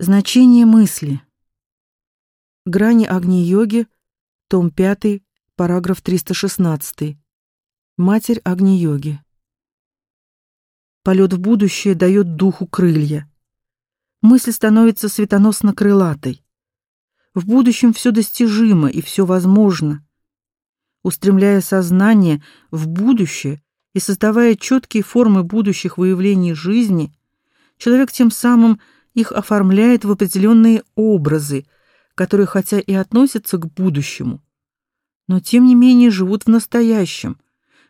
Значение мысли. Грани Агни-йоги, том 5, параграф 316. Матерь Агни-йоги. Полет в будущее дает духу крылья. Мысль становится светоносно-крылатой. В будущем все достижимо и все возможно. Устремляя сознание в будущее и создавая четкие формы будущих выявлений жизни, человек тем самым – их оформляет в определенные образы, которые хотя и относятся к будущему, но тем не менее живут в настоящем,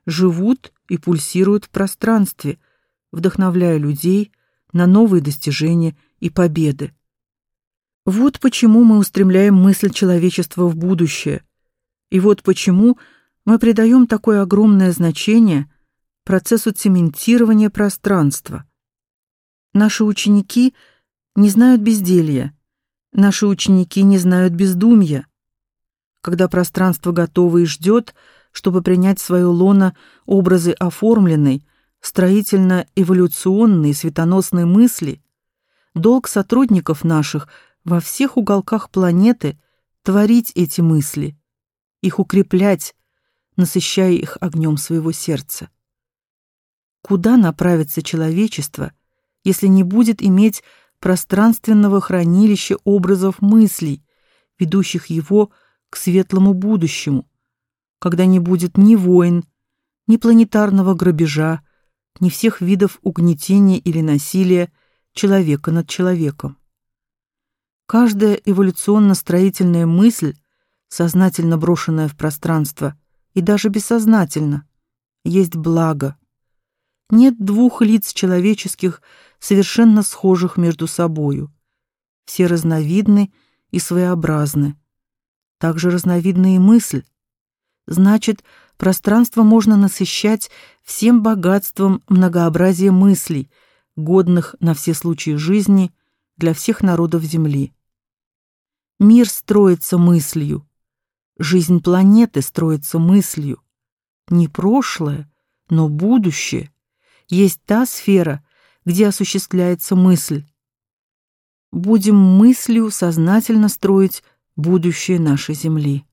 живут и пульсируют в пространстве, вдохновляя людей на новые достижения и победы. Вот почему мы устремляем мысль человечества в будущее. И вот почему мы придаем такое огромное значение процессу цементирования пространства. Наши ученики – не знают безделья. Наши ученики не знают бездумья. Когда пространство готово и ждет, чтобы принять в свое лоно образы оформленной, строительно-эволюционной светоносной мысли, долг сотрудников наших во всех уголках планеты творить эти мысли, их укреплять, насыщая их огнем своего сердца. Куда направится человечество, если не будет иметь пространственного хранилища образов мыслей, ведущих его к светлому будущему, когда не будет ни войн, ни планетарного грабежа, ни всех видов угнетения или насилия человека над человеком. Каждая эволюционно-строительная мысль, сознательно брошенная в пространство и даже бессознательно, есть благо. Нет двух лиц человеческих, совершенно схожих между собою. Все разновидны и своеобразны. Также разновидна и мысль. Значит, пространство можно насыщать всем богатством многообразия мыслей, годных на все случаи жизни для всех народов Земли. Мир строится мыслью. Жизнь планеты строится мыслью. Не прошлое, но будущее есть та сфера, где осуществляется мысль. Будем мыслью сознательно строить будущее нашей Земли.